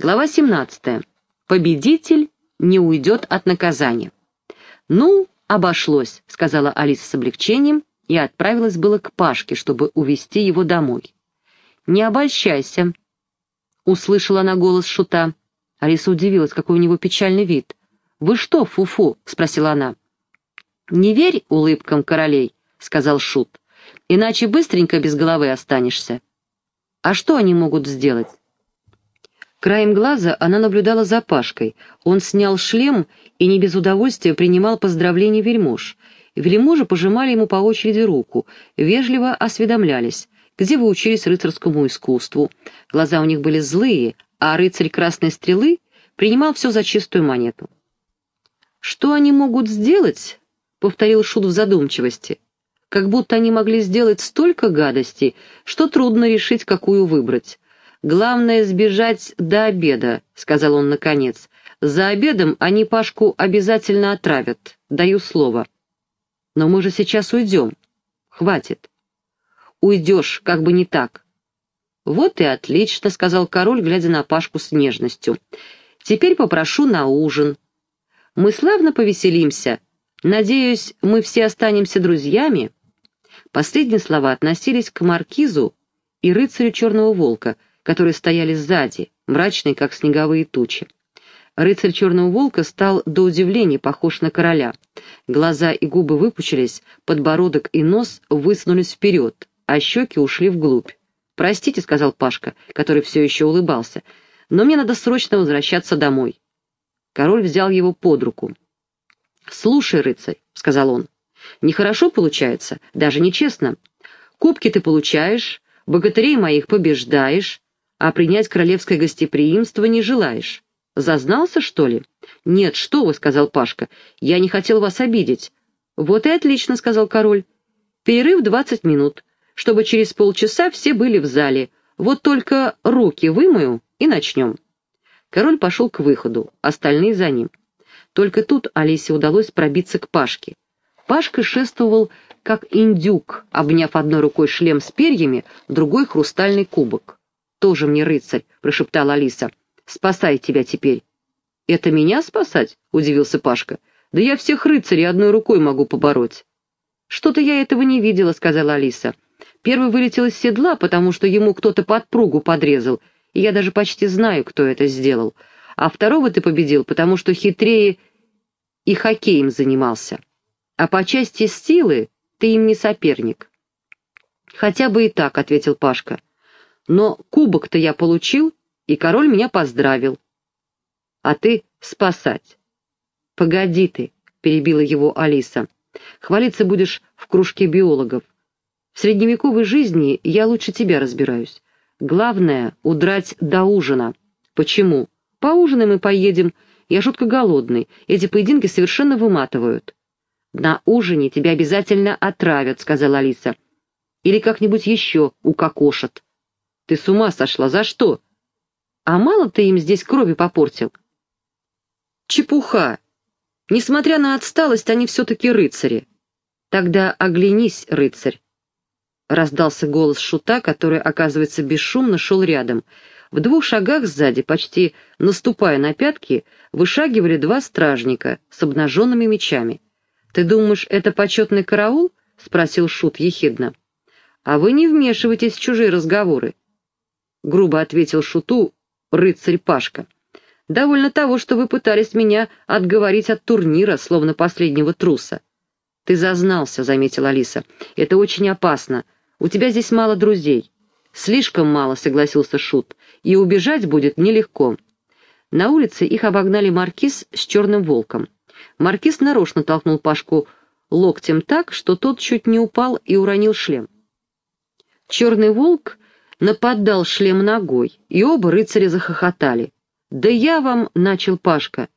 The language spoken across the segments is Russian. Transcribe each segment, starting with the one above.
Глава 17. Победитель не уйдет от наказания. «Ну, обошлось», — сказала Алиса с облегчением и отправилась было к Пашке, чтобы увести его домой. «Не обольщайся», — услышала она голос Шута. Алиса удивилась, какой у него печальный вид. «Вы что, фу-фу?» — спросила она. «Не верь улыбкам королей», — сказал Шут, — «иначе быстренько без головы останешься». «А что они могут сделать?» Краем глаза она наблюдала за Пашкой. Он снял шлем и не без удовольствия принимал поздравления вельмож. Вельможи пожимали ему по очереди руку, вежливо осведомлялись, где вы учились рыцарскому искусству. Глаза у них были злые, а рыцарь Красной Стрелы принимал все за чистую монету. «Что они могут сделать?» — повторил Шут в задумчивости. «Как будто они могли сделать столько гадостей, что трудно решить, какую выбрать. «Главное сбежать до обеда», — сказал он наконец. «За обедом они Пашку обязательно отравят, даю слово». «Но мы же сейчас уйдем. Хватит». «Уйдешь, как бы не так». «Вот и отлично», — сказал король, глядя на Пашку с нежностью. «Теперь попрошу на ужин. Мы славно повеселимся. Надеюсь, мы все останемся друзьями». Последние слова относились к маркизу и рыцарю Черного Волка — которые стояли сзади, мрачные, как снеговые тучи. Рыцарь Черного Волка стал до удивления похож на короля. Глаза и губы выпучились, подбородок и нос высунулись вперед, а щеки ушли вглубь. «Простите», — сказал Пашка, который все еще улыбался, — «но мне надо срочно возвращаться домой». Король взял его под руку. «Слушай, рыцарь», — сказал он, — «нехорошо получается, даже нечестно. Кубки ты получаешь, богатырей моих побеждаешь, а принять королевское гостеприимство не желаешь. Зазнался, что ли? Нет, что вы, — сказал Пашка, — я не хотел вас обидеть. Вот и отлично, — сказал король. Перерыв двадцать минут, чтобы через полчаса все были в зале. Вот только руки вымою и начнем. Король пошел к выходу, остальные за ним. Только тут Алисе удалось пробиться к Пашке. Пашка шествовал, как индюк, обняв одной рукой шлем с перьями, другой — хрустальный кубок тоже мне рыцарь», — прошептала Алиса. «Спасай тебя теперь». «Это меня спасать?» — удивился Пашка. «Да я всех рыцарей одной рукой могу побороть». «Что-то я этого не видела», — сказала Алиса. «Первый вылетел из седла, потому что ему кто-то подпругу подрезал, и я даже почти знаю, кто это сделал. А второго ты победил, потому что хитрее и хоккеем занимался. А по части силы ты им не соперник». «Хотя бы и так», — ответил Пашка. Но кубок-то я получил, и король меня поздравил. А ты спасать. Погоди ты, перебила его Алиса. Хвалиться будешь в кружке биологов. В средневековой жизни я лучше тебя разбираюсь. Главное — удрать до ужина. Почему? Поужинаем и поедем. Я жутко голодный. Эти поединки совершенно выматывают. На ужине тебя обязательно отравят, сказала Алиса. Или как-нибудь еще укокошат. Ты с ума сошла, за что? А мало ты им здесь крови попортил? Чепуха. Несмотря на отсталость, они все-таки рыцари. Тогда оглянись, рыцарь. Раздался голос шута, который, оказывается, бесшумно шел рядом. В двух шагах сзади, почти наступая на пятки, вышагивали два стражника с обнаженными мечами. «Ты думаешь, это почетный караул?» — спросил шут ехидно. «А вы не вмешивайтесь в чужие разговоры грубо ответил Шуту рыцарь Пашка. «Довольно того, что вы пытались меня отговорить от турнира, словно последнего труса». «Ты зазнался», — заметила Алиса. «Это очень опасно. У тебя здесь мало друзей». «Слишком мало», — согласился Шут. «И убежать будет нелегко». На улице их обогнали маркиз с черным волком. Маркиз нарочно толкнул Пашку локтем так, что тот чуть не упал и уронил шлем. Черный волк нападал шлем ногой, и оба рыцаря захохотали. «Да я вам!» — начал Пашка.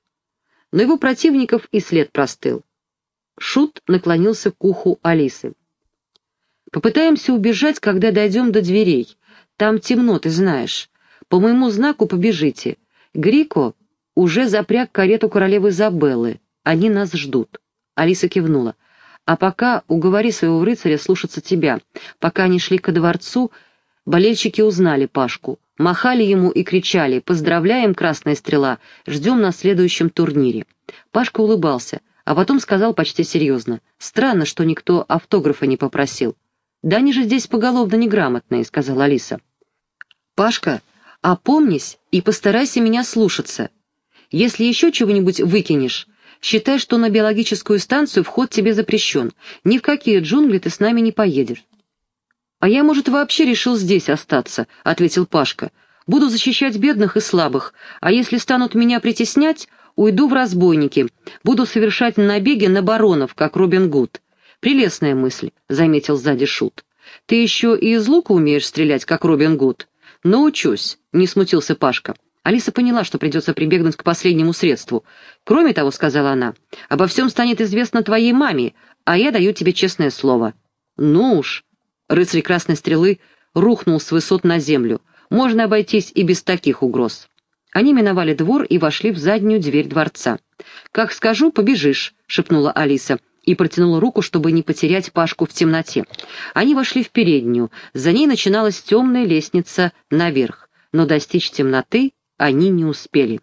Но его противников и след простыл. Шут наклонился к уху Алисы. «Попытаемся убежать, когда дойдем до дверей. Там темно, ты знаешь. По моему знаку побежите. Грико уже запряг карету королевы Изабеллы. Они нас ждут». Алиса кивнула. «А пока уговори своего рыцаря слушаться тебя. Пока они шли ко дворцу, Болельщики узнали Пашку. Махали ему и кричали «Поздравляем, Красная Стрела! Ждем на следующем турнире!» Пашка улыбался, а потом сказал почти серьезно «Странно, что никто автографа не попросил». «Да они же здесь поголовно неграмотные», — сказала Алиса. «Пашка, опомнись и постарайся меня слушаться. Если еще чего-нибудь выкинешь, считай, что на биологическую станцию вход тебе запрещен. Ни в какие джунгли ты с нами не поедешь». «А я, может, вообще решил здесь остаться», — ответил Пашка. «Буду защищать бедных и слабых, а если станут меня притеснять, уйду в разбойники, буду совершать набеги на баронов, как Робин Гуд». «Прелестная мысль», — заметил сзади Шут. «Ты еще и из лука умеешь стрелять, как Робин Гуд?» «Научусь», — не смутился Пашка. Алиса поняла, что придется прибегнуть к последнему средству. «Кроме того», — сказала она, — «обо всем станет известно твоей маме, а я даю тебе честное слово». «Ну уж», — рыцарь Красной Стрелы рухнул с высот на землю, «можно обойтись и без таких угроз». Они миновали двор и вошли в заднюю дверь дворца. «Как скажу, побежишь», — шепнула Алиса и протянула руку, чтобы не потерять Пашку в темноте. Они вошли в переднюю, за ней начиналась темная лестница наверх, но достичь темноты они не успели.